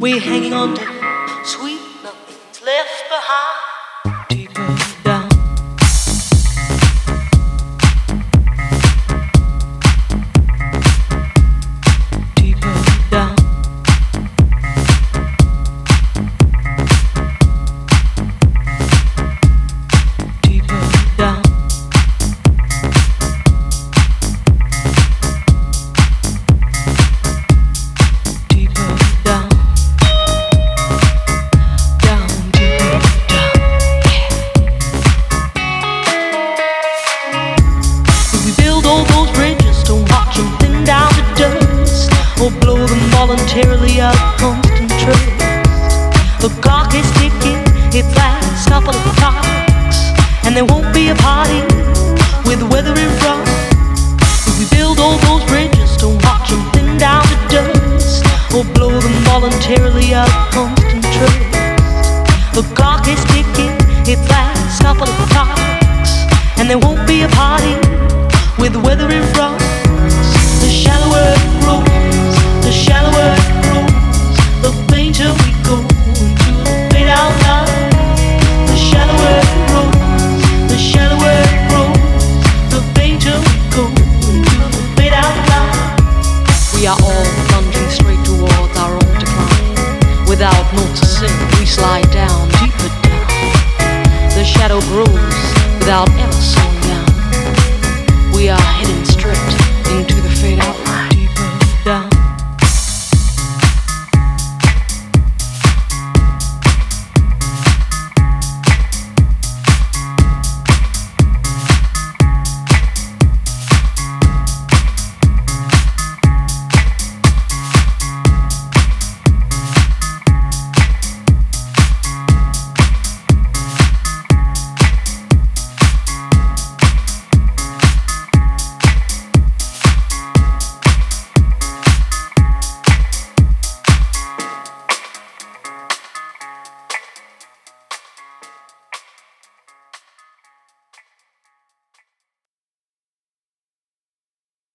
we're hanging on to sweet nothing's left behind. Them voluntarily out of constant trust. The clock is ticking, its last couple of clocks, and there won't be a party with the weather in front. If we build all those bridges, don't watch them thin down to dust, or blow them voluntarily out of constant trust. The clock is ticking, its last couple of clocks, and there won't be a party with the weather in front. Without noticing, we slide down deeper down. The shadow grows without ever slowing